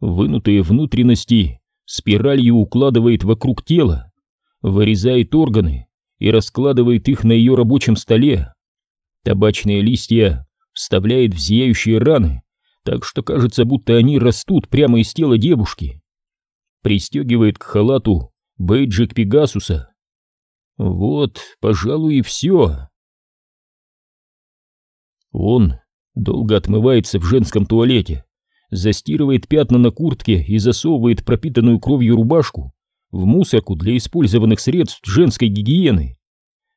Вынутые внутренности спиралью укладывает вокруг тела, вырезает органы и раскладывает их на ее рабочем столе. Табачные листья вставляет в зияющие раны, так что кажется, будто они растут прямо из тела девушки. Пристегивает к халату бейджик Пегасуса. Вот, пожалуй, и все. Он долго отмывается в женском туалете, застирывает пятна на куртке и засовывает пропитанную кровью рубашку в мусорку для использованных средств женской гигиены,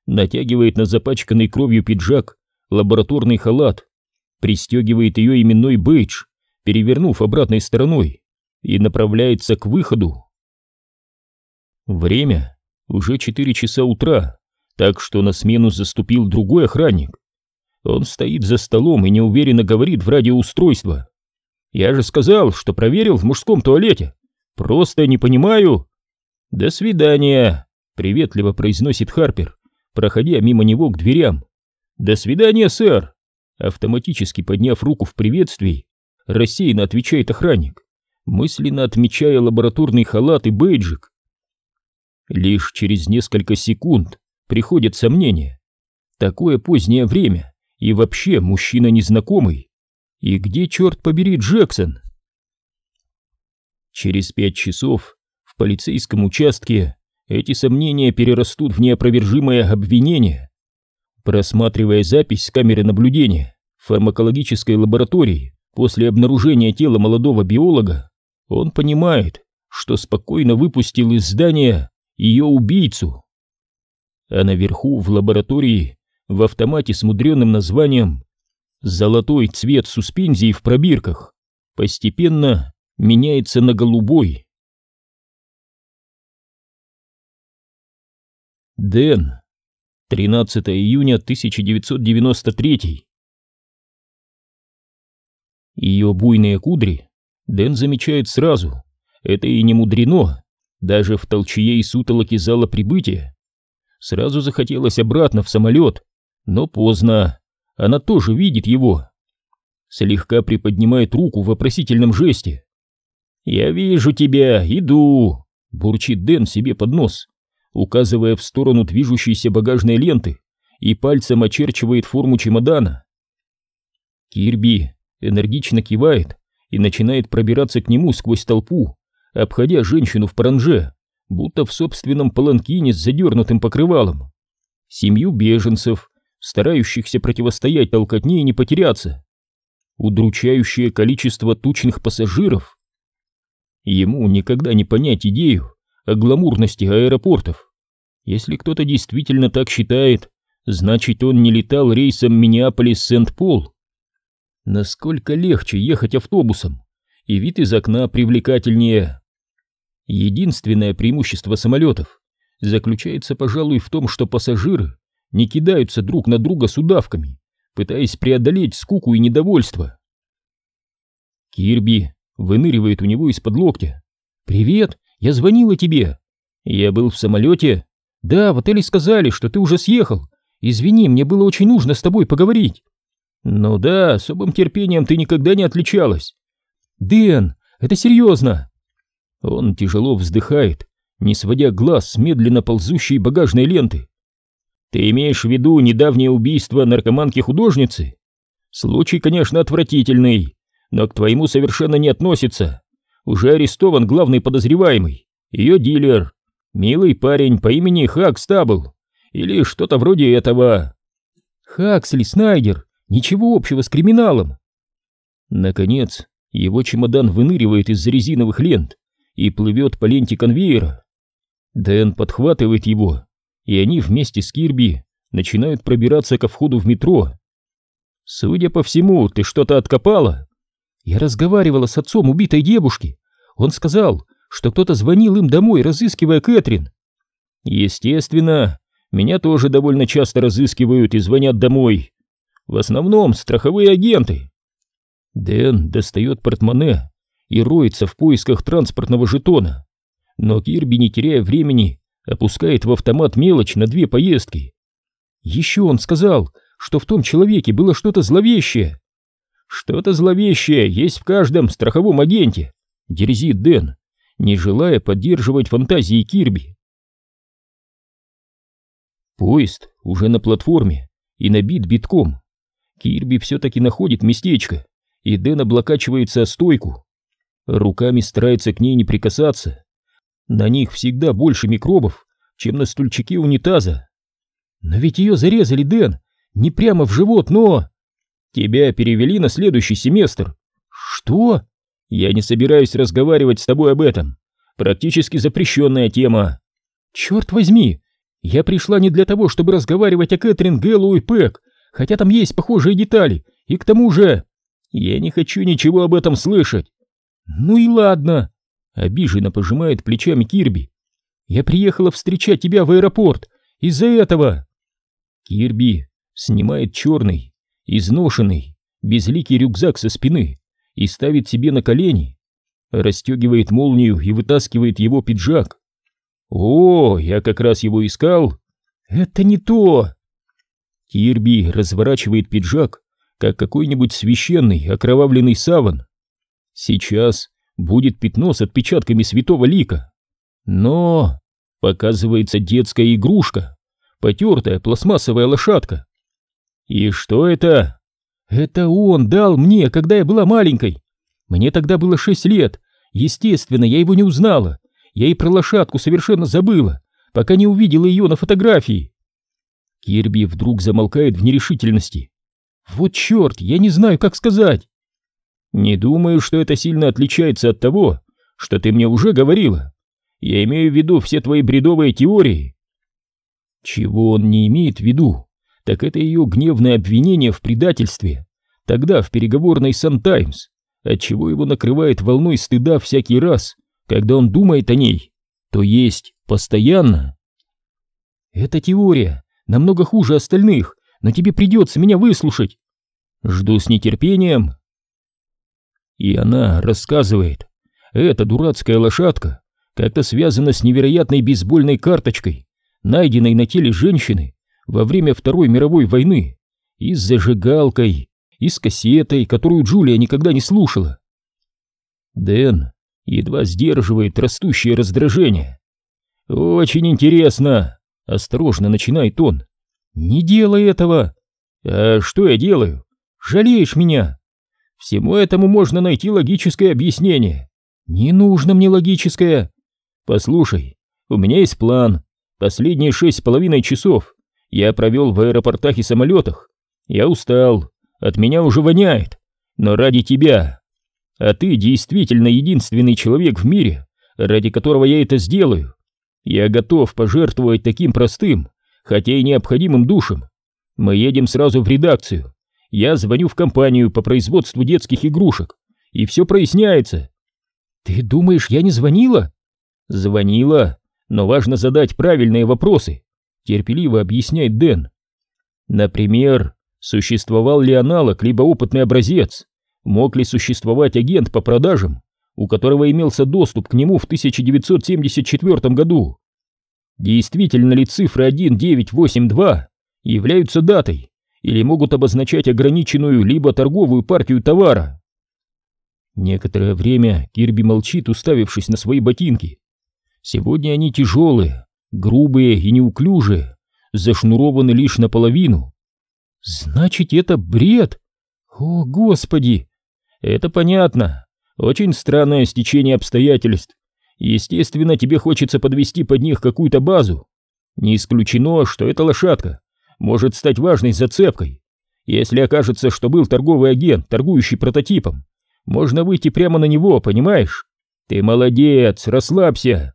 натягивает на запачканный кровью пиджак лабораторный халат, пристегивает ее именной бейдж, перевернув обратной стороной, и направляется к выходу. Время уже 4 часа утра, так что на смену заступил другой охранник. Он стоит за столом и неуверенно говорит в радиоустройство. «Я же сказал, что проверил в мужском туалете. Просто не понимаю». «До свидания», — приветливо произносит Харпер, проходя мимо него к дверям. «До свидания, сэр!» Автоматически подняв руку в приветствии, рассеянно отвечает охранник, мысленно отмечая лабораторный халат и бейджик. Лишь через несколько секунд приходит сомнение. Такое позднее время и вообще мужчина незнакомый. И где, черт побери, Джексон? Через пять часов в полицейском участке эти сомнения перерастут в неопровержимое обвинение. Просматривая запись с камеры наблюдения фармакологической лаборатории после обнаружения тела молодого биолога, он понимает, что спокойно выпустил из здания ее убийцу. А наверху, в лаборатории, в автомате с мудреным названием «Золотой цвет суспензии в пробирках» постепенно меняется на голубой. Дэн 13 июня 1993 Ее буйные кудри Дэн замечает сразу. Это и не мудрено, даже в толчее и сутолоке зала прибытия. Сразу захотелось обратно в самолет, но поздно. Она тоже видит его. Слегка приподнимает руку в вопросительном жесте. «Я вижу тебя, иду!» — бурчит Дэн себе под нос указывая в сторону движущейся багажной ленты и пальцем очерчивает форму чемодана. Кирби энергично кивает и начинает пробираться к нему сквозь толпу, обходя женщину в паранже, будто в собственном паланкине с задернутым покрывалом. Семью беженцев, старающихся противостоять толкотне и не потеряться. Удручающее количество тучных пассажиров. Ему никогда не понять идею, о гламурности аэропортов. Если кто-то действительно так считает, значит он не летал рейсом Миннеаполис-Сент-Пол. Насколько легче ехать автобусом, и вид из окна привлекательнее. Единственное преимущество самолетов заключается, пожалуй, в том, что пассажиры не кидаются друг на друга с удавками, пытаясь преодолеть скуку и недовольство. Кирби выныривает у него из-под локтя. «Привет! Я звонила тебе. Я был в самолете. Да, в отеле сказали, что ты уже съехал. Извини, мне было очень нужно с тобой поговорить. Ну да, особым терпением ты никогда не отличалась. Дэн, это серьезно. Он тяжело вздыхает, не сводя глаз с медленно ползущей багажной ленты. Ты имеешь в виду недавнее убийство наркоманки-художницы? Случай, конечно, отвратительный, но к твоему совершенно не относится уже арестован главный подозреваемый, ее дилер, милый парень по имени Хак Стабл, или что-то вроде этого. Хаксли Снайдер, ничего общего с криминалом. Наконец, его чемодан выныривает из-за резиновых лент и плывет по ленте конвейера. Дэн подхватывает его, и они вместе с Кирби начинают пробираться ко входу в метро. «Судя по всему, ты что-то откопала?» Я разговаривала с отцом убитой девушки. Он сказал, что кто-то звонил им домой, разыскивая Кэтрин. Естественно, меня тоже довольно часто разыскивают и звонят домой. В основном страховые агенты. Дэн достает портмоне и роется в поисках транспортного жетона. Но Кирби, не теряя времени, опускает в автомат мелочь на две поездки. Еще он сказал, что в том человеке было что-то зловещее. Что-то зловещее есть в каждом страховом агенте. дерзит Дэн, не желая поддерживать фантазии Кирби. Поезд уже на платформе и набит битком. Кирби все-таки находит местечко, и Дэн облокачивается о стойку. Руками старается к ней не прикасаться. На них всегда больше микробов, чем на стульчике унитаза. Но ведь ее зарезали, Дэн, не прямо в живот, но... Тебя перевели на следующий семестр. Что? Я не собираюсь разговаривать с тобой об этом. Практически запрещенная тема. Черт возьми, я пришла не для того, чтобы разговаривать о Кэтрин Гэллоу и Пэк, хотя там есть похожие детали, и к тому же... Я не хочу ничего об этом слышать. Ну и ладно. Обиженно пожимает плечами Кирби. Я приехала встречать тебя в аэропорт. Из-за этого. Кирби снимает черный, изношенный, безликий рюкзак со спины и ставит себе на колени, расстегивает молнию и вытаскивает его пиджак. «О, я как раз его искал!» «Это не то!» Кирби разворачивает пиджак, как какой-нибудь священный окровавленный саван. Сейчас будет пятно с отпечатками святого лика. Но показывается детская игрушка, потертая пластмассовая лошадка. И что это? Это он дал мне, когда я была маленькой. Мне тогда было шесть лет. Естественно, я его не узнала. Я и про лошадку совершенно забыла, пока не увидела ее на фотографии. Кирби вдруг замолкает в нерешительности. Вот черт, я не знаю, как сказать. Не думаю, что это сильно отличается от того, что ты мне уже говорила. Я имею в виду все твои бредовые теории. Чего он не имеет в виду, так это ее гневное обвинение в предательстве, тогда в переговорной Сан-Таймс, отчего его накрывает волной стыда всякий раз, когда он думает о ней, то есть постоянно. Эта теория намного хуже остальных, но тебе придется меня выслушать. Жду с нетерпением. И она рассказывает, эта дурацкая лошадка как-то связана с невероятной бейсбольной карточкой, найденной на теле женщины во время Второй мировой войны, и с зажигалкой, и с кассетой, которую Джулия никогда не слушала. Дэн едва сдерживает растущее раздражение. «Очень интересно!» — осторожно начинает он. «Не делай этого!» «А что я делаю? Жалеешь меня?» «Всему этому можно найти логическое объяснение». «Не нужно мне логическое!» «Послушай, у меня есть план. Последние шесть с половиной часов я провел в аэропортах и самолетах. Я устал, от меня уже воняет, но ради тебя. А ты действительно единственный человек в мире, ради которого я это сделаю. Я готов пожертвовать таким простым, хотя и необходимым душем. Мы едем сразу в редакцию. Я звоню в компанию по производству детских игрушек, и все проясняется. Ты думаешь, я не звонила? Звонила, но важно задать правильные вопросы, терпеливо объясняет Дэн. Например, существовал ли аналог, либо опытный образец? Мог ли существовать агент по продажам, у которого имелся доступ к нему в 1974 году? Действительно ли цифры 1982 являются датой или могут обозначать ограниченную либо торговую партию товара? Некоторое время Кирби молчит, уставившись на свои ботинки. Сегодня они тяжелые, грубые и неуклюжие, зашнурованы лишь наполовину. Значит, это бред? О, Господи! Это понятно. Очень странное стечение обстоятельств. Естественно, тебе хочется подвести под них какую-то базу. Не исключено, что эта лошадка может стать важной зацепкой. Если окажется, что был торговый агент, торгующий прототипом, можно выйти прямо на него, понимаешь? Ты молодец, расслабься.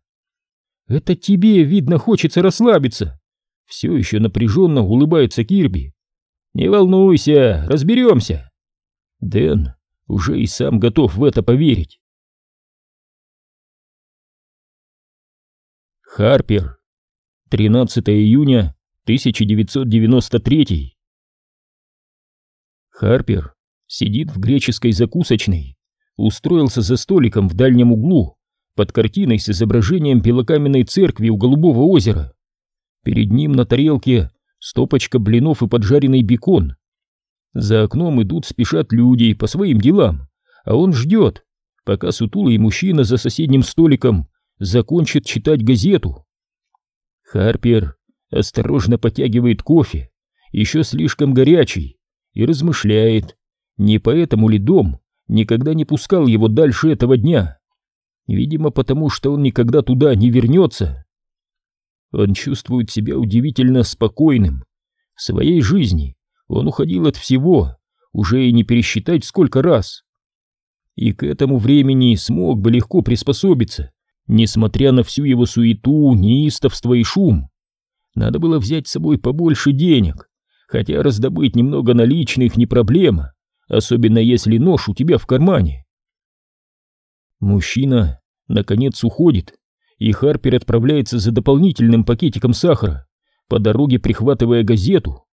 Это тебе, видно, хочется расслабиться. Все еще напряженно улыбается Кирби. Не волнуйся, разберемся. Дэн уже и сам готов в это поверить. Харпер. 13 июня 1993. Харпер сидит в греческой закусочной, устроился за столиком в дальнем углу под картиной с изображением белокаменной церкви у Голубого озера. Перед ним на тарелке стопочка блинов и поджаренный бекон. За окном идут, спешат люди по своим делам, а он ждет, пока сутулый мужчина за соседним столиком закончит читать газету. Харпер осторожно потягивает кофе, еще слишком горячий, и размышляет, не поэтому ли дом никогда не пускал его дальше этого дня. Видимо, потому что он никогда туда не вернется. Он чувствует себя удивительно спокойным. В своей жизни он уходил от всего, уже и не пересчитать сколько раз. И к этому времени смог бы легко приспособиться, несмотря на всю его суету, неистовство и шум. Надо было взять с собой побольше денег, хотя раздобыть немного наличных не проблема, особенно если нож у тебя в кармане. Мужчина, наконец, уходит, и Харпер отправляется за дополнительным пакетиком сахара, по дороге прихватывая газету.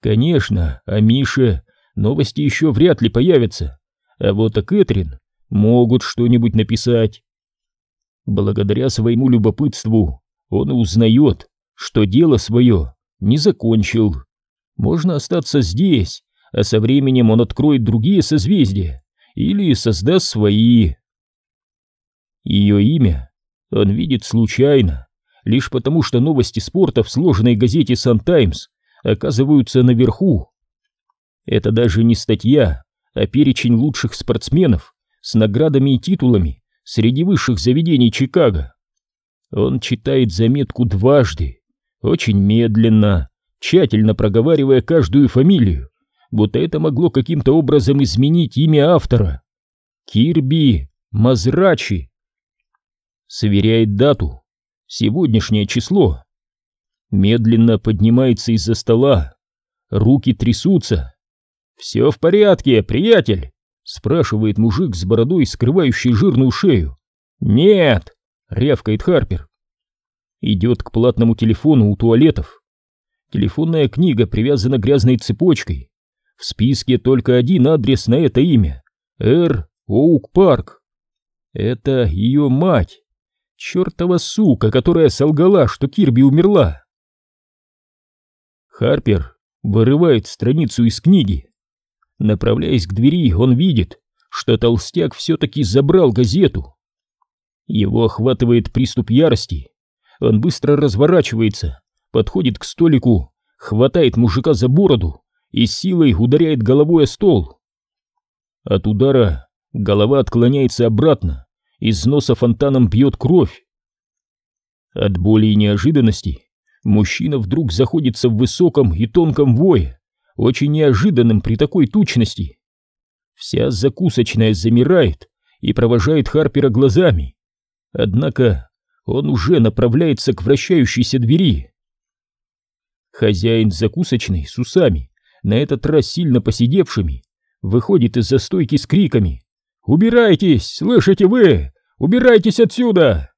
Конечно, о Мише новости еще вряд ли появятся, а вот о Кэтрин могут что-нибудь написать. Благодаря своему любопытству он узнает, что дело свое не закончил. Можно остаться здесь, а со временем он откроет другие созвездия или создаст свои. Ее имя он видит случайно, лишь потому что новости спорта в сложенной газете «Сан Таймс» оказываются наверху. Это даже не статья, а перечень лучших спортсменов с наградами и титулами среди высших заведений Чикаго. Он читает заметку дважды, очень медленно, тщательно проговаривая каждую фамилию, будто это могло каким-то образом изменить имя автора. Кирби Мазрачи. Сверяет дату, сегодняшнее число. Медленно поднимается из-за стола, руки трясутся. «Все в порядке, приятель?» — спрашивает мужик с бородой, скрывающий жирную шею. «Нет!» — рявкает Харпер. Идет к платному телефону у туалетов. Телефонная книга привязана грязной цепочкой. В списке только один адрес на это имя — Эр Оук Парк. Это ее мать. Чертова сука, которая солгала, что Кирби умерла. Харпер вырывает страницу из книги. Направляясь к двери, он видит, что толстяк все-таки забрал газету. Его охватывает приступ ярости. Он быстро разворачивается, подходит к столику, хватает мужика за бороду и силой ударяет головой о стол. От удара голова отклоняется обратно, из носа фонтаном бьет кровь. От боли и неожиданности мужчина вдруг заходится в высоком и тонком вое, очень неожиданным при такой тучности. Вся закусочная замирает и провожает Харпера глазами. Однако он уже направляется к вращающейся двери. Хозяин закусочной с усами, на этот раз сильно посидевшими, выходит из застойки с криками «Убирайтесь! Слышите вы? Убирайтесь отсюда!»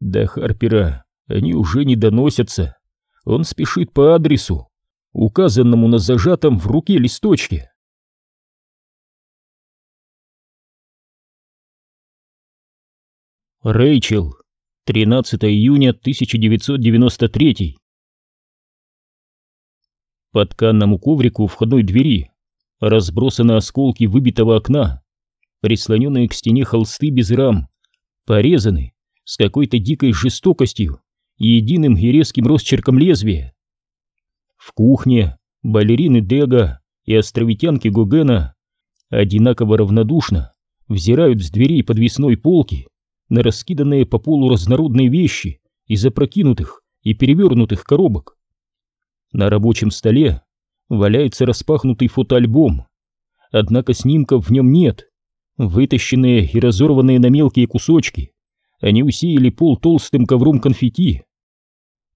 До Харпера они уже не доносятся. Он спешит по адресу, указанному на зажатом в руке листочке. Рэйчел, 13 июня 1993 По тканному коврику входной двери разбросаны осколки выбитого окна, прислоненные к стене холсты без рам, порезаны с какой-то дикой жестокостью и единым и резким росчерком лезвия. В кухне балерины Дега и островитянки Гогена одинаково равнодушно взирают с дверей подвесной полки на раскиданные по полу разнородные вещи из опрокинутых и перевернутых коробок. На рабочем столе валяется распахнутый фотоальбом, однако снимков в нем нет. Вытащенные и разорванные на мелкие кусочки, они усеяли пол толстым ковром конфетти.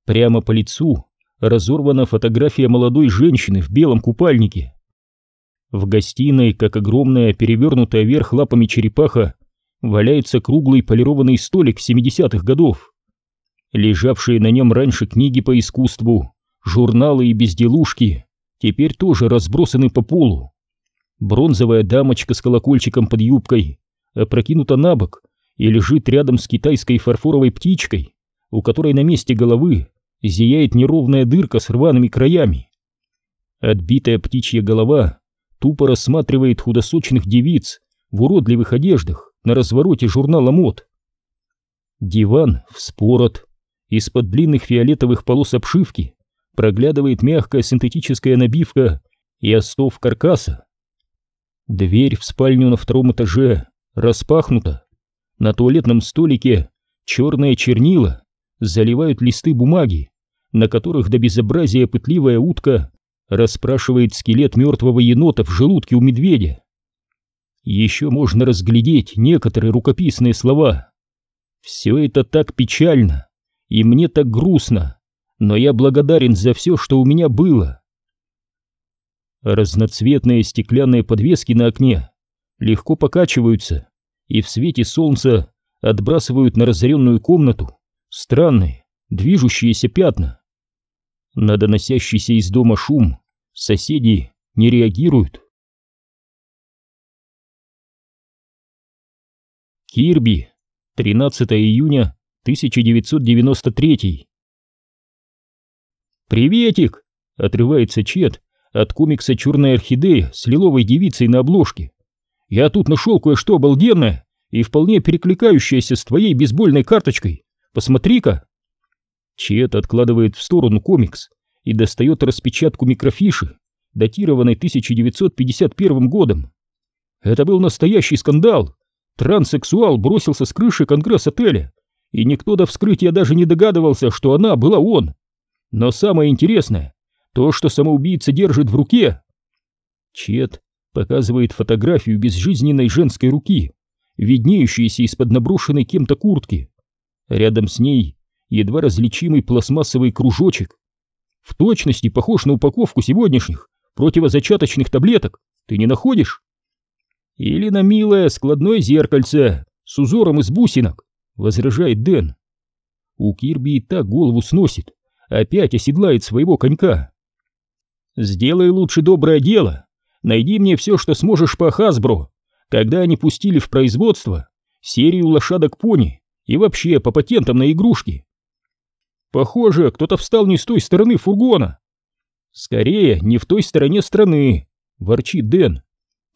Прямо по лицу разорвана фотография молодой женщины в белом купальнике. В гостиной, как огромная перевернутая вверх лапами черепаха, валяется круглый полированный столик 70-х годов. Лежавшие на нем раньше книги по искусству, журналы и безделушки теперь тоже разбросаны по полу. Бронзовая дамочка с колокольчиком под юбкой опрокинута на бок и лежит рядом с китайской фарфоровой птичкой, у которой на месте головы зияет неровная дырка с рваными краями. Отбитая птичья голова тупо рассматривает худосочных девиц, в уродливых одеждах на развороте журнала мод. Диван вспорот, из-под длинных фиолетовых полос обшивки проглядывает мягкая синтетическая набивка и остов каркаса. Дверь в спальню на втором этаже распахнута. На туалетном столике черные чернила заливают листы бумаги, на которых до безобразия пытливая утка расспрашивает скелет мертвого енота в желудке у медведя. Еще можно разглядеть некоторые рукописные слова. Все это так печально, и мне так грустно, но я благодарен за все, что у меня было. Разноцветные стеклянные подвески на окне легко покачиваются и в свете солнца отбрасывают на разоренную комнату странные, движущиеся пятна. На доносящийся из дома шум соседи не реагируют. Кирби, 13 июня 1993 «Приветик!» — отрывается Чет от комикса «Черная орхидея» с лиловой девицей на обложке. «Я тут нашел кое-что обалденное и вполне перекликающееся с твоей бейсбольной карточкой. Посмотри-ка!» Чет откладывает в сторону комикс и достает распечатку микрофиши, датированной 1951 годом. Это был настоящий скандал. Транссексуал бросился с крыши конгресс-отеля, и никто до вскрытия даже не догадывался, что она была он. Но самое интересное, то, что самоубийца держит в руке. Чет показывает фотографию безжизненной женской руки, виднеющейся из-под наброшенной кем-то куртки. Рядом с ней едва различимый пластмассовый кружочек. В точности похож на упаковку сегодняшних противозачаточных таблеток. Ты не находишь? Или на милое складное зеркальце с узором из бусинок, возражает Дэн. У Кирби и так голову сносит, опять оседлает своего конька. Сделай лучше доброе дело. Найди мне все, что сможешь по Хасбро, когда они пустили в производство серию лошадок-пони и вообще по патентам на игрушки. Похоже, кто-то встал не с той стороны фургона. Скорее, не в той стороне страны, ворчит Дэн.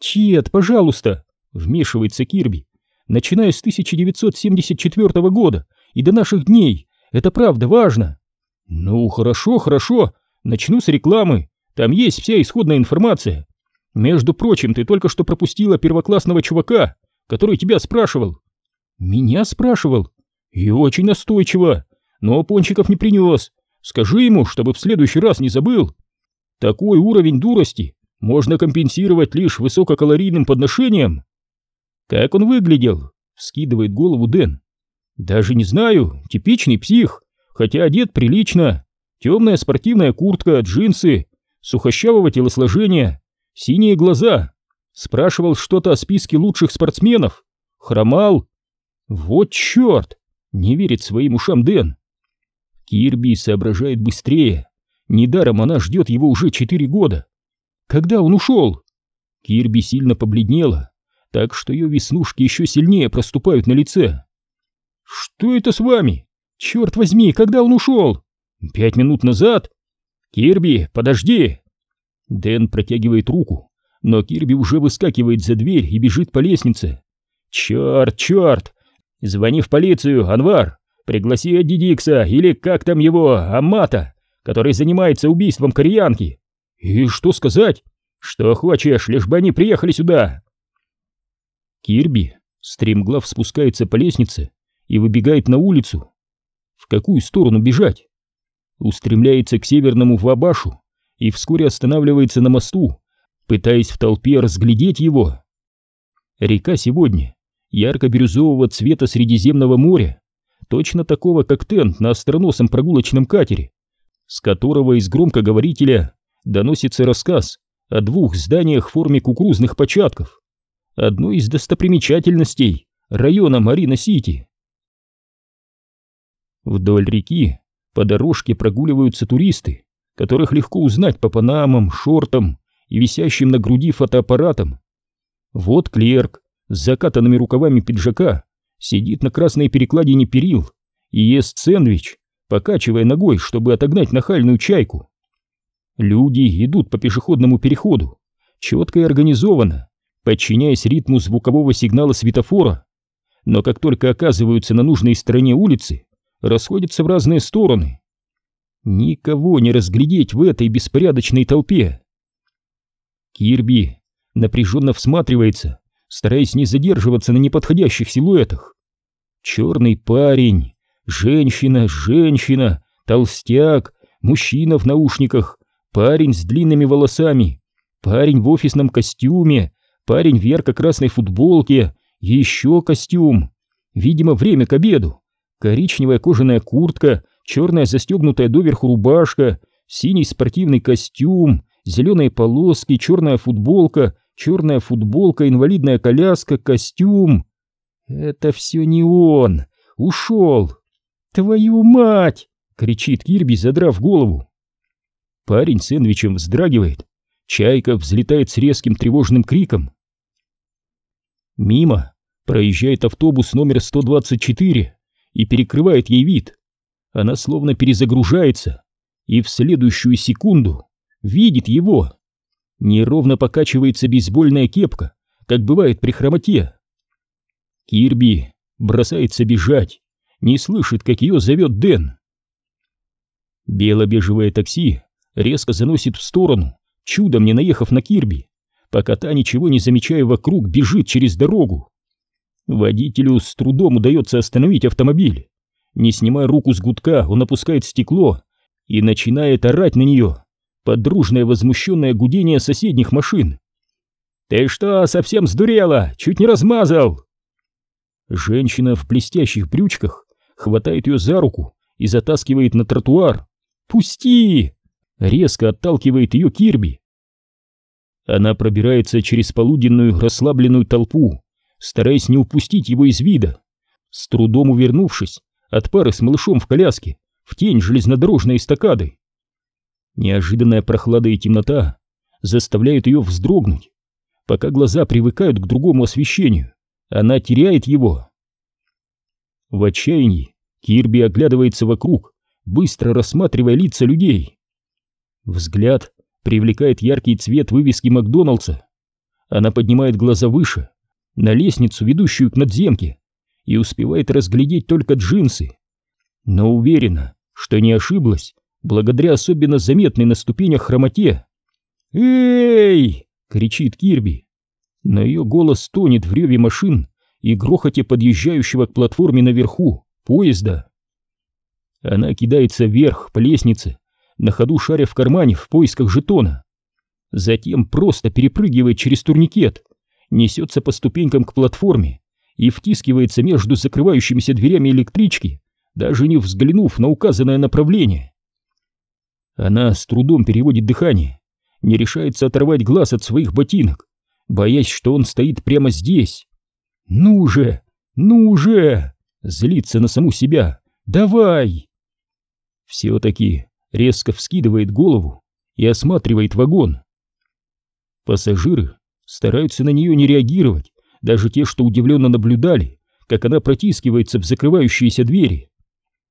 Чет, пожалуйста, вмешивается Кирби. Начиная с 1974 года и до наших дней, это правда важно. Ну, хорошо, хорошо, начну с рекламы там есть вся исходная информация. Между прочим, ты только что пропустила первоклассного чувака, который тебя спрашивал. Меня спрашивал? И очень настойчиво. Но пончиков не принес. Скажи ему, чтобы в следующий раз не забыл. Такой уровень дурости можно компенсировать лишь высококалорийным подношением. Как он выглядел? Вскидывает голову Дэн. Даже не знаю, типичный псих, хотя одет прилично. Темная спортивная куртка, джинсы, сухощавого телосложения, синие глаза. Спрашивал что-то о списке лучших спортсменов. Хромал. Вот черт! Не верит своим ушам Дэн. Кирби соображает быстрее. Недаром она ждет его уже четыре года. Когда он ушел? Кирби сильно побледнела, так что ее веснушки еще сильнее проступают на лице. «Что это с вами? Черт возьми, когда он ушел? Пять минут назад? «Кирби, подожди!» Дэн протягивает руку, но Кирби уже выскакивает за дверь и бежит по лестнице. «Черт, черт! Звони в полицию, Анвар! Пригласи Эдди Дикса или как там его, Амата, который занимается убийством кореянки! И что сказать? Что хочешь, лишь бы они приехали сюда!» Кирби стремглав спускается по лестнице и выбегает на улицу. В какую сторону бежать? устремляется к северному Вабашу и вскоре останавливается на мосту, пытаясь в толпе разглядеть его. Река сегодня ярко-бирюзового цвета Средиземного моря, точно такого, как тент на остроносом прогулочном катере, с которого из громкоговорителя доносится рассказ о двух зданиях в форме кукурузных початков, одной из достопримечательностей района Марина-Сити. Вдоль реки по дорожке прогуливаются туристы, которых легко узнать по панамам, шортам и висящим на груди фотоаппаратам. Вот клерк с закатанными рукавами пиджака сидит на красной перекладине перил и ест сэндвич, покачивая ногой, чтобы отогнать нахальную чайку. Люди идут по пешеходному переходу, четко и организованно, подчиняясь ритму звукового сигнала светофора, но как только оказываются на нужной стороне улицы, расходятся в разные стороны. Никого не разглядеть в этой беспорядочной толпе. Кирби напряженно всматривается, стараясь не задерживаться на неподходящих силуэтах. Черный парень, женщина, женщина, толстяк, мужчина в наушниках, парень с длинными волосами, парень в офисном костюме, парень в ярко-красной футболке, еще костюм. Видимо, время к обеду. Коричневая кожаная куртка, черная застегнутая доверху рубашка, синий спортивный костюм, зеленые полоски, черная футболка, черная футболка, инвалидная коляска, костюм. Это все не он. Ушел. Твою мать! кричит Кирби, задрав голову. Парень сэндвичем вздрагивает. Чайка взлетает с резким тревожным криком. Мимо проезжает автобус номер 124 и перекрывает ей вид. Она словно перезагружается и в следующую секунду видит его. Неровно покачивается бейсбольная кепка, как бывает при хромоте. Кирби бросается бежать, не слышит, как ее зовет Дэн. Бело-бежевое такси резко заносит в сторону, чудом не наехав на Кирби, пока та, ничего не замечая вокруг, бежит через дорогу. Водителю с трудом удается остановить автомобиль. Не снимая руку с гудка, он опускает стекло и начинает орать на нее под дружное возмущенное гудение соседних машин. «Ты что, совсем сдурела? Чуть не размазал!» Женщина в блестящих брючках хватает ее за руку и затаскивает на тротуар. «Пусти!» Резко отталкивает ее Кирби. Она пробирается через полуденную расслабленную толпу, стараясь не упустить его из вида. С трудом увернувшись от пары с малышом в коляске в тень железнодорожной эстакады. Неожиданная прохлада и темнота заставляют ее вздрогнуть. Пока глаза привыкают к другому освещению, она теряет его. В отчаянии Кирби оглядывается вокруг, быстро рассматривая лица людей. Взгляд привлекает яркий цвет вывески Макдоналдса. Она поднимает глаза выше, на лестницу, ведущую к надземке, и успевает разглядеть только джинсы. Но уверена, что не ошиблась, благодаря особенно заметной на ступенях хромоте. «Эй!» — кричит Кирби. Но ее голос тонет в реве машин и грохоте подъезжающего к платформе наверху поезда. Она кидается вверх по лестнице, на ходу шаря в кармане в поисках жетона. Затем просто перепрыгивает через турникет, несется по ступенькам к платформе и втискивается между закрывающимися дверями электрички, даже не взглянув на указанное направление. Она с трудом переводит дыхание, не решается оторвать глаз от своих ботинок, боясь, что он стоит прямо здесь. «Ну же! Ну же!» Злится на саму себя. «Давай!» Все-таки резко вскидывает голову и осматривает вагон. Пассажиры стараются на нее не реагировать, даже те, что удивленно наблюдали, как она протискивается в закрывающиеся двери.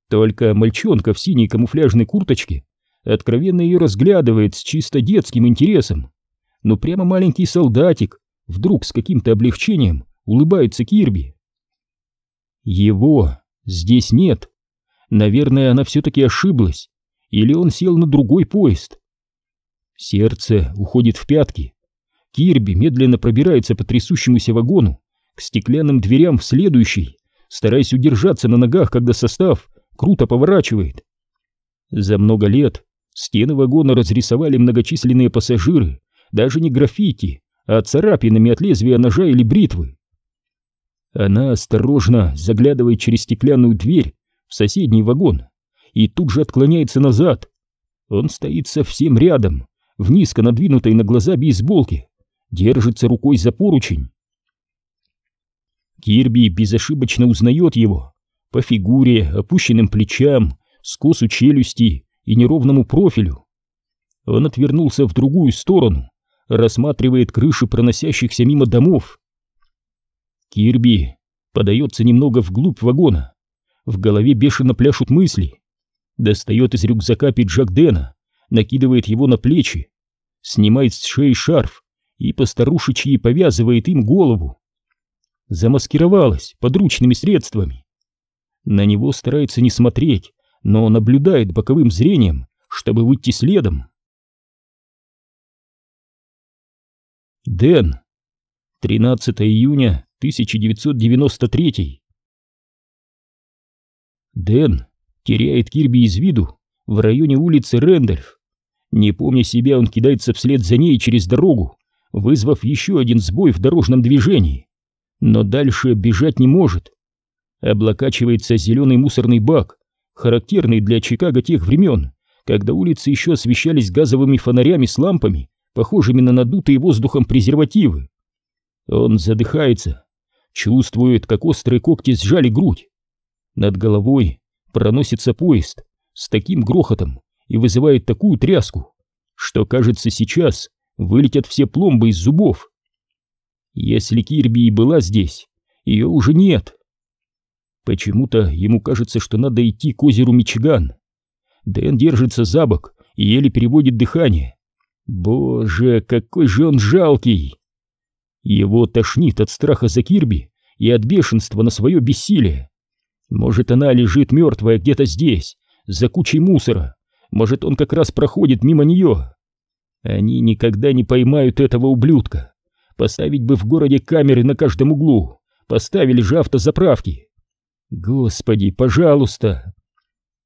Только мальчонка в синей камуфляжной курточке откровенно ее разглядывает с чисто детским интересом. Ну прямо маленький солдатик, вдруг с каким-то облегчением улыбается Кирби. Его здесь нет. Наверное, она все-таки ошиблась или он сел на другой поезд. Сердце уходит в пятки. Кирби медленно пробирается по трясущемуся вагону к стеклянным дверям в следующий, стараясь удержаться на ногах, когда состав круто поворачивает. За много лет стены вагона разрисовали многочисленные пассажиры, даже не граффити, а царапинами от лезвия ножа или бритвы. Она осторожно заглядывает через стеклянную дверь в соседний вагон и тут же отклоняется назад. Он стоит совсем рядом, в низко надвинутой на глаза бейсболке, держится рукой за поручень. Кирби безошибочно узнает его по фигуре, опущенным плечам, скосу челюсти и неровному профилю. Он отвернулся в другую сторону, рассматривает крыши проносящихся мимо домов. Кирби подается немного вглубь вагона. В голове бешено пляшут мысли достает из рюкзака пиджак Дэна, накидывает его на плечи, снимает с шеи шарф и постарушечьи повязывает им голову. Замаскировалась подручными средствами. На него старается не смотреть, но наблюдает боковым зрением, чтобы выйти следом. Дэн. 13 июня 1993. Дэн теряет Кирби из виду в районе улицы Рэндольф. Не помня себя, он кидается вслед за ней через дорогу, вызвав еще один сбой в дорожном движении. Но дальше бежать не может. Облокачивается зеленый мусорный бак, характерный для Чикаго тех времен, когда улицы еще освещались газовыми фонарями с лампами, похожими на надутые воздухом презервативы. Он задыхается, чувствует, как острые когти сжали грудь. Над головой проносится поезд с таким грохотом и вызывает такую тряску, что, кажется, сейчас вылетят все пломбы из зубов. Если Кирби и была здесь, ее уже нет. Почему-то ему кажется, что надо идти к озеру Мичиган. Дэн держится за бок и еле переводит дыхание. Боже, какой же он жалкий! Его тошнит от страха за Кирби и от бешенства на свое бессилие. Может, она лежит мертвая где-то здесь, за кучей мусора. Может, он как раз проходит мимо нее. Они никогда не поймают этого ублюдка. Поставить бы в городе камеры на каждом углу. Поставили же автозаправки. Господи, пожалуйста.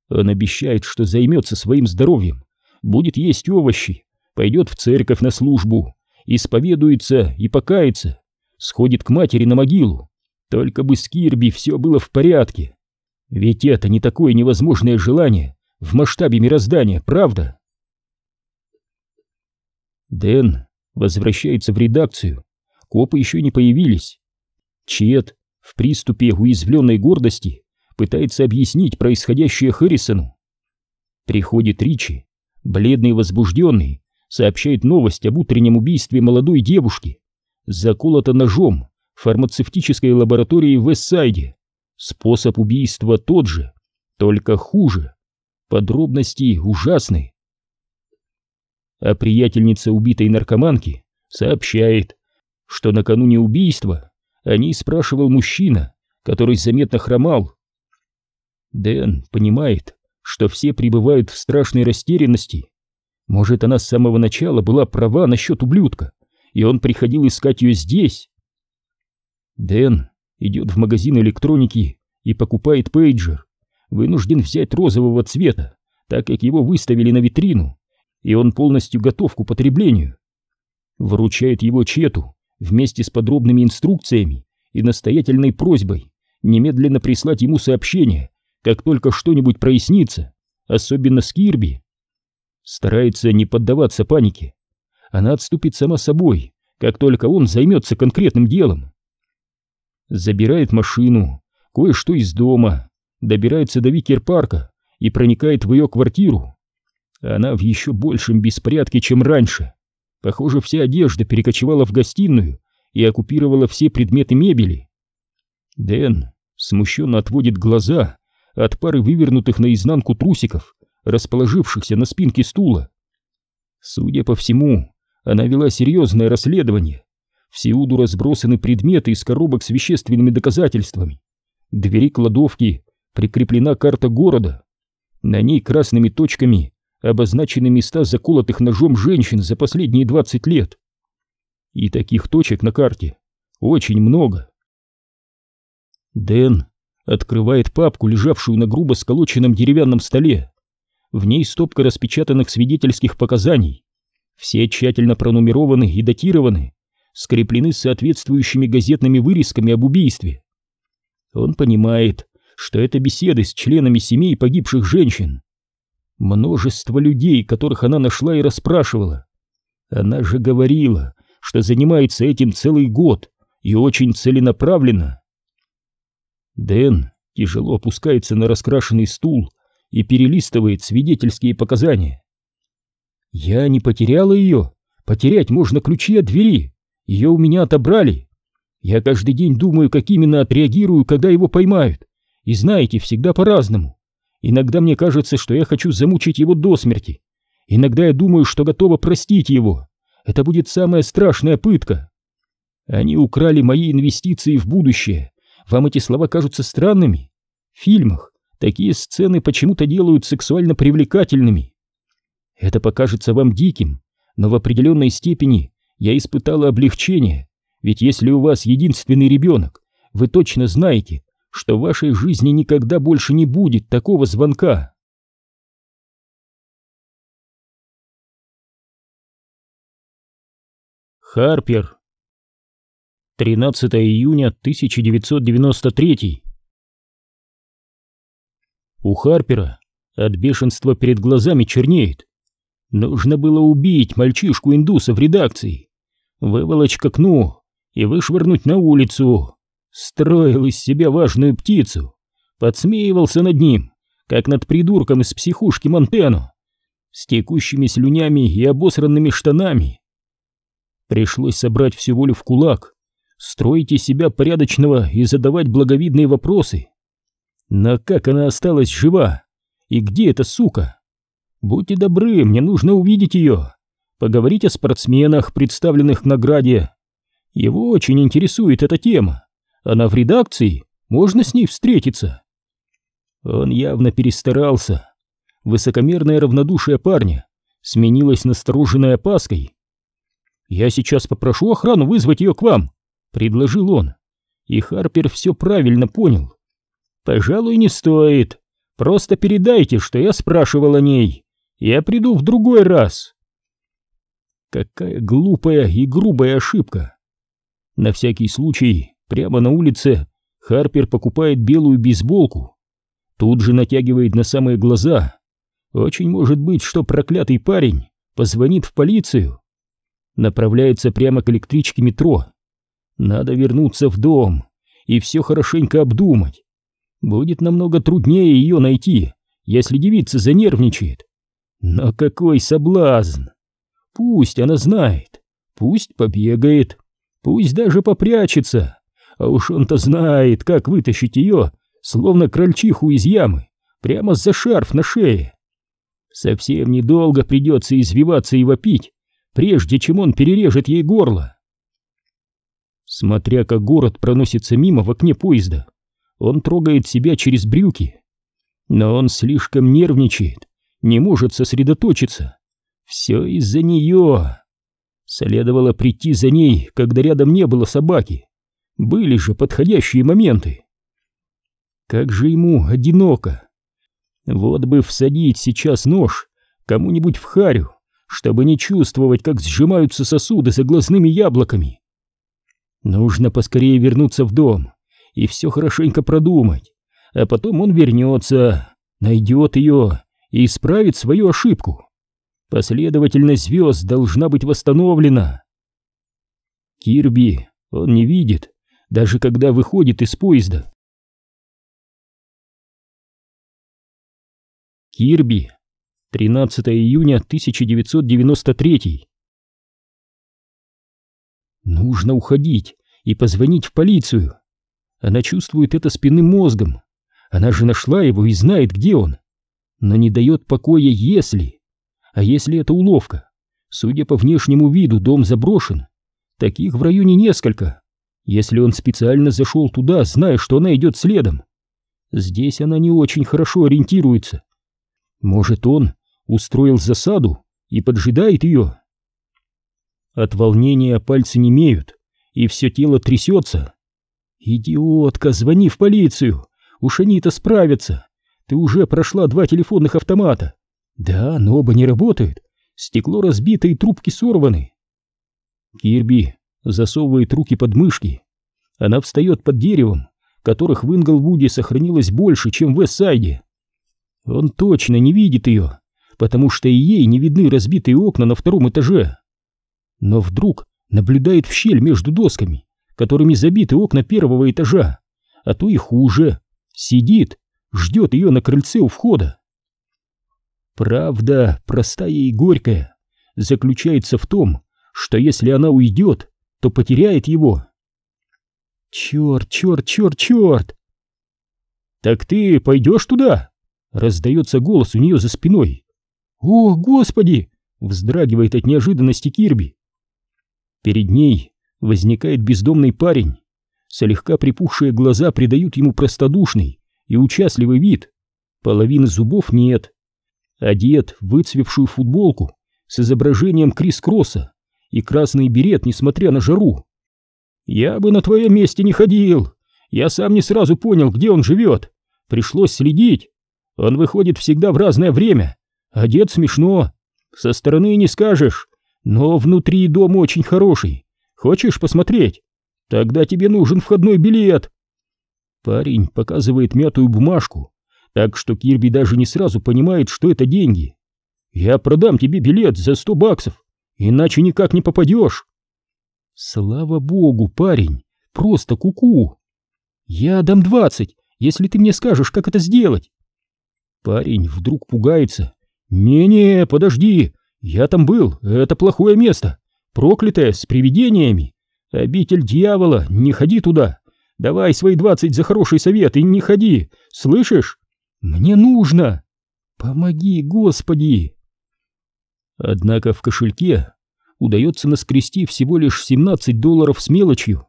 Он обещает, что займется своим здоровьем, будет есть овощи, пойдет в церковь на службу, исповедуется и покается, сходит к матери на могилу. Только бы с Кирби все было в порядке. Ведь это не такое невозможное желание в масштабе мироздания, правда? Дэн возвращается в редакцию. Копы еще не появились. Чет в приступе уязвленной гордости пытается объяснить происходящее Хэррисону. Приходит Ричи, бледный и возбужденный, сообщает новость об утреннем убийстве молодой девушки, заколота ножом фармацевтической лаборатории в Вестсайде. Способ убийства тот же, только хуже. Подробности ужасны. А приятельница убитой наркоманки сообщает, что накануне убийства о ней спрашивал мужчина, который заметно хромал. Дэн понимает, что все пребывают в страшной растерянности может, она с самого начала была права насчет ублюдка, и он приходил искать ее здесь? Дэн идет в магазин электроники и покупает пейджер. Вынужден взять розового цвета, так как его выставили на витрину, и он полностью готов к употреблению. Вручает его Чету вместе с подробными инструкциями и настоятельной просьбой немедленно прислать ему сообщение, как только что-нибудь прояснится, особенно с Кирби. Старается не поддаваться панике. Она отступит сама собой, как только он займется конкретным делом. Забирает машину, кое-что из дома, добирается до Викер-парка и проникает в ее квартиру. Она в еще большем беспорядке, чем раньше. Похоже, вся одежда перекочевала в гостиную и оккупировала все предметы мебели. Дэн смущенно отводит глаза от пары вывернутых наизнанку трусиков расположившихся на спинке стула. Судя по всему, она вела серьезное расследование. Всюду разбросаны предметы из коробок с вещественными доказательствами. двери кладовки прикреплена карта города. На ней красными точками обозначены места заколотых ножом женщин за последние 20 лет. И таких точек на карте очень много. Дэн открывает папку, лежавшую на грубо сколоченном деревянном столе. В ней стопка распечатанных свидетельских показаний. Все тщательно пронумерованы и датированы, скреплены соответствующими газетными вырезками об убийстве. Он понимает, что это беседы с членами семей погибших женщин. Множество людей, которых она нашла и расспрашивала. Она же говорила, что занимается этим целый год и очень целенаправленно. Дэн тяжело опускается на раскрашенный стул и перелистывает свидетельские показания. Я не потеряла ее. Потерять можно ключи от двери. Ее у меня отобрали. Я каждый день думаю, как именно отреагирую, когда его поймают. И знаете, всегда по-разному. Иногда мне кажется, что я хочу замучить его до смерти. Иногда я думаю, что готова простить его. это будет самая страшная пытка. Они украли мои инвестиции в будущее. Вам эти слова кажутся странными? В фильмах такие сцены почему-то делают сексуально привлекательными. Это покажется вам диким, но в определенной степени я испытала облегчение, ведь если у вас единственный ребенок, вы точно знаете, что в вашей жизни никогда больше не будет такого звонка. Харпер 13 июня 1993 У Харпера от бешенства перед глазами чернеет. Нужно было убить мальчишку-индуса в редакции, выволочь к окну и вышвырнуть на улицу. Строил из себя важную птицу, подсмеивался над ним, как над придурком из психушки Монтену, с текущими слюнями и обосранными штанами. Пришлось собрать всю волю в кулак, строить из себя порядочного и задавать благовидные вопросы. Но как она осталась жива? И где эта сука? Будьте добры, мне нужно увидеть ее, поговорить о спортсменах, представленных к награде. Его очень интересует эта тема. Она в редакции, можно с ней встретиться. Он явно перестарался. Высокомерное равнодушие парня сменилось настороженной опаской. «Я сейчас попрошу охрану вызвать ее к вам», — предложил он. И Харпер все правильно понял. «Пожалуй, не стоит. Просто передайте, что я спрашивал о ней. Я приду в другой раз. Какая глупая и грубая ошибка. На всякий случай, прямо на улице, Харпер покупает белую бейсболку. Тут же натягивает на самые глаза. Очень может быть, что проклятый парень позвонит в полицию. Направляется прямо к электричке метро. Надо вернуться в дом и все хорошенько обдумать. Будет намного труднее ее найти, если девица занервничает. Но какой соблазн! Пусть она знает, пусть побегает, пусть даже попрячется, а уж он-то знает, как вытащить ее, словно крольчиху из ямы, прямо за шарф на шее. Совсем недолго придется извиваться и вопить, прежде чем он перережет ей горло. Смотря как город проносится мимо в окне поезда, он трогает себя через брюки. Но он слишком нервничает, не может сосредоточиться. Все из-за нее. Следовало прийти за ней, когда рядом не было собаки. Были же подходящие моменты. Как же ему одиноко. Вот бы всадить сейчас нож кому-нибудь в харю, чтобы не чувствовать, как сжимаются сосуды за глазными яблоками. Нужно поскорее вернуться в дом и все хорошенько продумать, а потом он вернется, найдет ее и исправит свою ошибку. Последовательность звезд должна быть восстановлена. Кирби он не видит, даже когда выходит из поезда. Кирби, 13 июня 1993 Нужно уходить и позвонить в полицию. Она чувствует это спинным мозгом. Она же нашла его и знает, где он но не дает покоя если. А если это уловка? Судя по внешнему виду, дом заброшен. Таких в районе несколько. Если он специально зашел туда, зная, что она идет следом. Здесь она не очень хорошо ориентируется. Может, он устроил засаду и поджидает ее? От волнения пальцы не имеют, и все тело трясется. «Идиотка, звони в полицию! Уж они-то справятся!» Ты уже прошла два телефонных автомата. Да, но оба не работают. Стекло разбито и трубки сорваны. Кирби засовывает руки под мышки. Она встает под деревом, которых в Инглвуде сохранилось больше, чем в Эссайде. Он точно не видит ее, потому что и ей не видны разбитые окна на втором этаже. Но вдруг наблюдает в щель между досками, которыми забиты окна первого этажа, а то и хуже. Сидит ждет ее на крыльце у входа. Правда, простая и горькая, заключается в том, что если она уйдет, то потеряет его. Черт, черт, черт, черт! Так ты пойдешь туда? Раздается голос у нее за спиной. О, господи! Вздрагивает от неожиданности Кирби. Перед ней возникает бездомный парень. Слегка припухшие глаза придают ему простодушный и участливый вид. Половины зубов нет. Одет в выцвевшую футболку с изображением Крис-Кросса и красный берет, несмотря на жару. «Я бы на твоем месте не ходил. Я сам не сразу понял, где он живет. Пришлось следить. Он выходит всегда в разное время. Одет смешно. Со стороны не скажешь, но внутри дом очень хороший. Хочешь посмотреть? Тогда тебе нужен входной билет. Парень показывает мятую бумажку, так что Кирби даже не сразу понимает, что это деньги. Я продам тебе билет за сто баксов, иначе никак не попадешь. Слава богу, парень, просто куку. -ку. Я дам двадцать, если ты мне скажешь, как это сделать. Парень вдруг пугается. Не-не, подожди, я там был, это плохое место, проклятое, с привидениями. Обитель дьявола, не ходи туда. Давай свои двадцать за хороший совет и не ходи, слышишь? Мне нужно. Помоги, Господи. Однако в кошельке удается наскрести всего лишь 17 долларов с мелочью.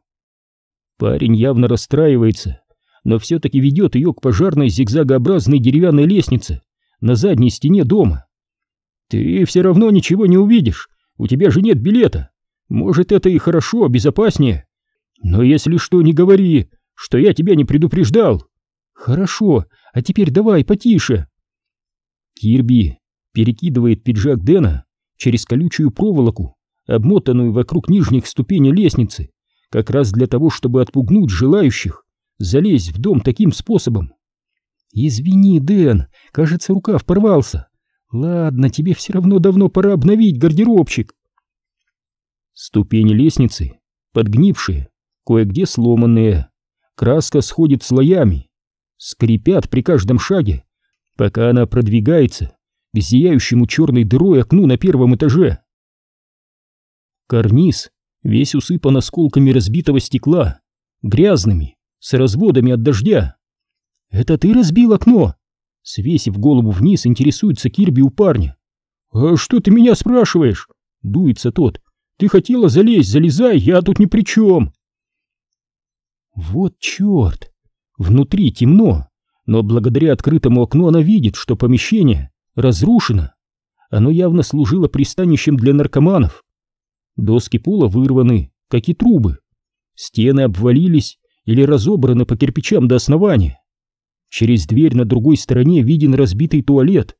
Парень явно расстраивается, но все-таки ведет ее к пожарной зигзагообразной деревянной лестнице на задней стене дома. Ты все равно ничего не увидишь, у тебя же нет билета. Может, это и хорошо, безопаснее. Но если что, не говори, что я тебя не предупреждал. Хорошо, а теперь давай потише. Кирби перекидывает пиджак Дэна через колючую проволоку обмотанную вокруг нижних ступеней лестницы, как раз для того, чтобы отпугнуть желающих залезть в дом таким способом. «Извини, Дэн, кажется, рукав порвался. Ладно, тебе все равно давно пора обновить гардеробчик». Ступени лестницы подгнившие, кое-где сломанные, краска сходит слоями, скрипят при каждом шаге, пока она продвигается к зияющему черной дырой окну на первом этаже. Карниз весь усыпан осколками разбитого стекла, грязными, с разводами от дождя. «Это ты разбил окно?» Свесив голову вниз, интересуется Кирби у парня. «А что ты меня спрашиваешь?» Дуется тот. «Ты хотела залезть, залезай, я тут ни при чем!» Вот черт! Внутри темно, но благодаря открытому окну она видит, что помещение разрушено. Оно явно служило пристанищем для наркоманов. Доски пола вырваны, как и трубы. Стены обвалились или разобраны по кирпичам до основания. Через дверь на другой стороне виден разбитый туалет.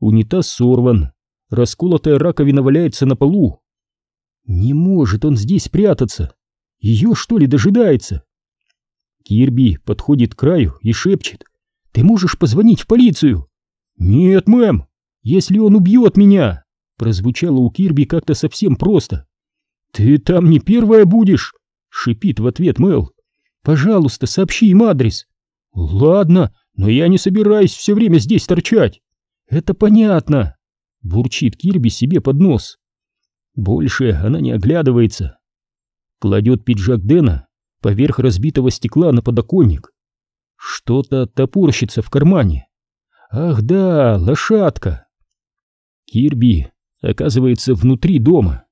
Унитаз сорван, расколотая раковина валяется на полу. Не может он здесь прятаться. Ее что ли дожидается? Кирби подходит к краю и шепчет. «Ты можешь позвонить в полицию?» «Нет, мэм, если он убьет меня!» прозвучало у Кирби как-то совсем просто. «Ты там не первая будешь!» — шипит в ответ Мэл. «Пожалуйста, сообщи им адрес». «Ладно, но я не собираюсь все время здесь торчать». «Это понятно», — бурчит Кирби себе под нос. Больше она не оглядывается. Кладет пиджак Дэна поверх разбитого стекла на подоконник. Что-то топорщится в кармане. «Ах да, лошадка!» Кирби оказывается внутри дома.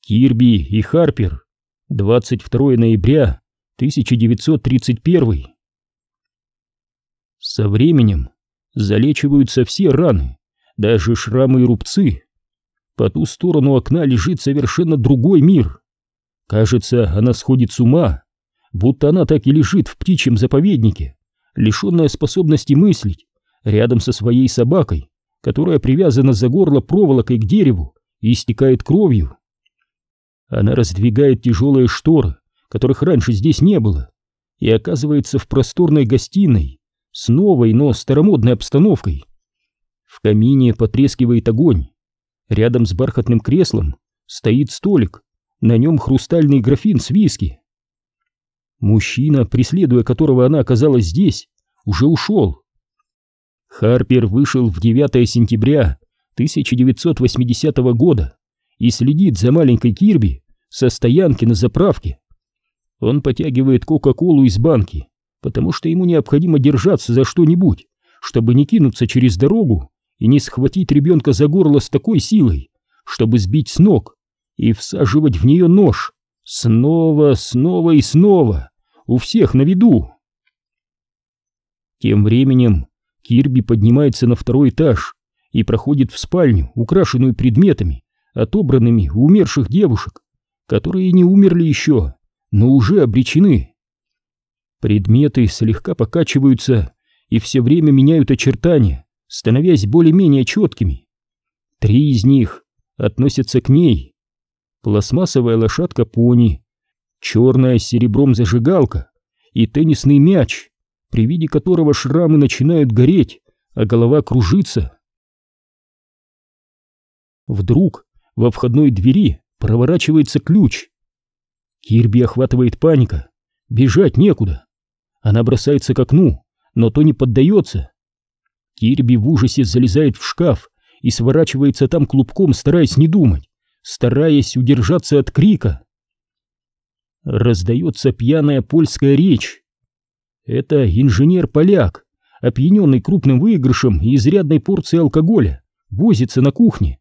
Кирби и Харпер. 22 ноября 1931. Со временем залечиваются все раны, даже шрамы и рубцы. По ту сторону окна лежит совершенно другой мир. Кажется, она сходит с ума, будто она так и лежит в птичьем заповеднике, лишенная способности мыслить, рядом со своей собакой, которая привязана за горло проволокой к дереву и истекает кровью. Она раздвигает тяжелые шторы, которых раньше здесь не было, и оказывается в просторной гостиной с новой, но старомодной обстановкой. В камине потрескивает огонь. Рядом с бархатным креслом стоит столик, на нем хрустальный графин с виски. Мужчина, преследуя которого она оказалась здесь, уже ушел. Харпер вышел в 9 сентября 1980 года и следит за маленькой Кирби со стоянки на заправке. Он потягивает Кока-Колу из банки, потому что ему необходимо держаться за что-нибудь, чтобы не кинуться через дорогу и не схватить ребенка за горло с такой силой, чтобы сбить с ног и всаживать в нее нож. Снова, снова и снова. У всех на виду. Тем временем Кирби поднимается на второй этаж и проходит в спальню, украшенную предметами, отобранными у умерших девушек, которые не умерли еще, но уже обречены. Предметы слегка покачиваются и все время меняют очертания, становясь более-менее четкими. Три из них относятся к ней. Пластмассовая лошадка-пони, черная с серебром зажигалка и теннисный мяч, при виде которого шрамы начинают гореть, а голова кружится. Вдруг во входной двери проворачивается ключ. Кирби охватывает паника. Бежать некуда. Она бросается к окну, но то не поддается. Кирби в ужасе залезает в шкаф и сворачивается там клубком, стараясь не думать, стараясь удержаться от крика. Раздается пьяная польская речь. Это инженер-поляк, опьяненный крупным выигрышем и изрядной порцией алкоголя, возится на кухне.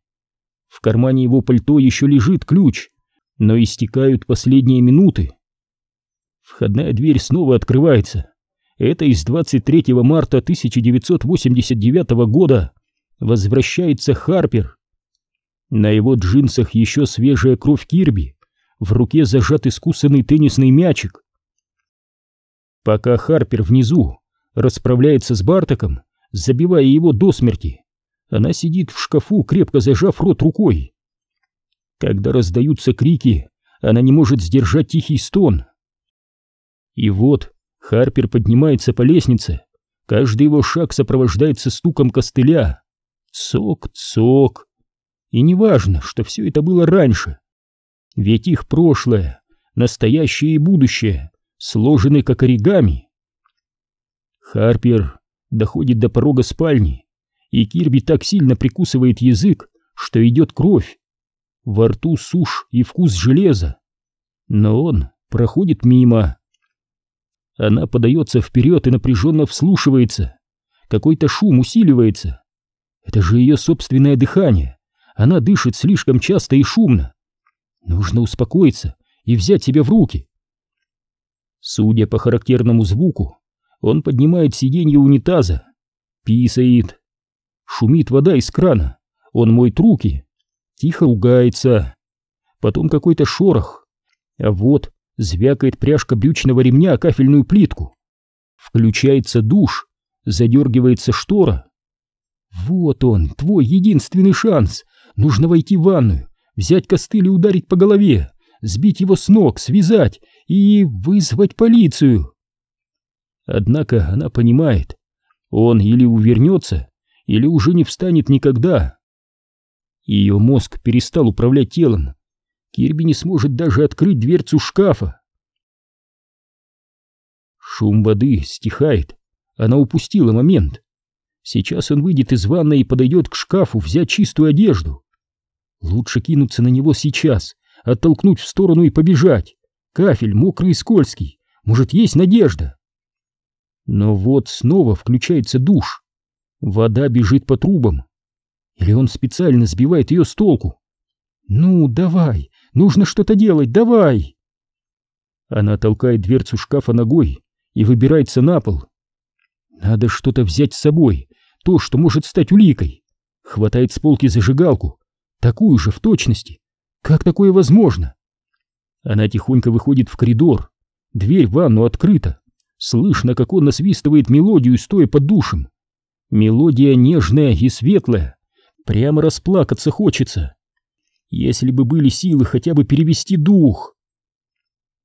В кармане его пальто еще лежит ключ, но истекают последние минуты. Входная дверь снова открывается. Это из 23 марта 1989 года возвращается Харпер. На его джинсах еще свежая кровь Кирби, в руке зажат искусанный теннисный мячик. Пока Харпер внизу расправляется с Бартаком, забивая его до смерти, она сидит в шкафу, крепко зажав рот рукой. Когда раздаются крики, она не может сдержать тихий стон. И вот Харпер поднимается по лестнице. Каждый его шаг сопровождается стуком костыля. Цок-цок. И неважно, что все это было раньше. Ведь их прошлое, настоящее и будущее сложены как оригами. Харпер доходит до порога спальни, и Кирби так сильно прикусывает язык, что идет кровь. Во рту сушь и вкус железа. Но он проходит мимо. Она подается вперед и напряженно вслушивается. Какой-то шум усиливается. Это же ее собственное дыхание. Она дышит слишком часто и шумно. Нужно успокоиться и взять себя в руки. Судя по характерному звуку, он поднимает сиденье унитаза, писает, Шумит вода из крана. Он моет руки. Тихо ругается. Потом какой-то шорох. А вот звякает пряжка брючного ремня о кафельную плитку. Включается душ. Задергивается штора. Вот он, твой единственный шанс. Нужно войти в ванную, взять костыль и ударить по голове, сбить его с ног, связать и вызвать полицию. Однако она понимает, он или увернется, или уже не встанет никогда. Ее мозг перестал управлять телом. Кирби не сможет даже открыть дверцу шкафа. Шум воды стихает. Она упустила момент. Сейчас он выйдет из ванной и подойдет к шкафу взять чистую одежду. Лучше кинуться на него сейчас, оттолкнуть в сторону и побежать. Кафель мокрый и скользкий. Может, есть надежда. Но вот снова включается душ. Вода бежит по трубам. Или он специально сбивает ее с толку? Ну, давай, нужно что-то делать, давай! Она толкает дверцу шкафа ногой и выбирается на пол. Надо что-то взять с собой, то, что может стать уликой. Хватает с полки зажигалку, такую же в точности. Как такое возможно? Она тихонько выходит в коридор. Дверь в ванну открыта. Слышно, как он насвистывает мелодию, стоя под душем. Мелодия нежная и светлая. Прямо расплакаться хочется. Если бы были силы хотя бы перевести дух.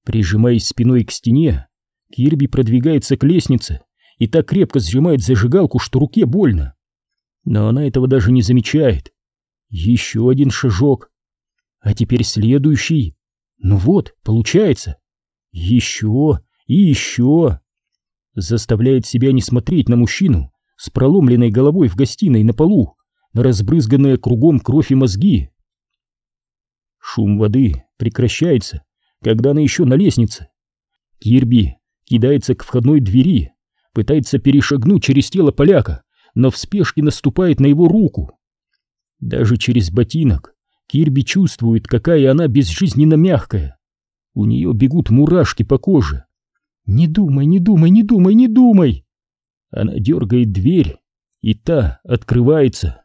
Прижимаясь спиной к стене, Кирби продвигается к лестнице и так крепко сжимает зажигалку, что руке больно. Но она этого даже не замечает. Еще один шажок. А теперь следующий. Ну вот, получается. Еще и еще. Заставляет себя не смотреть на мужчину, с проломленной головой в гостиной на полу, на разбрызганные кругом кровь и мозги. Шум воды прекращается, когда она еще на лестнице. Кирби кидается к входной двери, пытается перешагнуть через тело поляка, но в спешке наступает на его руку. Даже через ботинок Кирби чувствует, какая она безжизненно мягкая. У нее бегут мурашки по коже. «Не думай, не думай, не думай, не думай!» Она дергает дверь, и та открывается.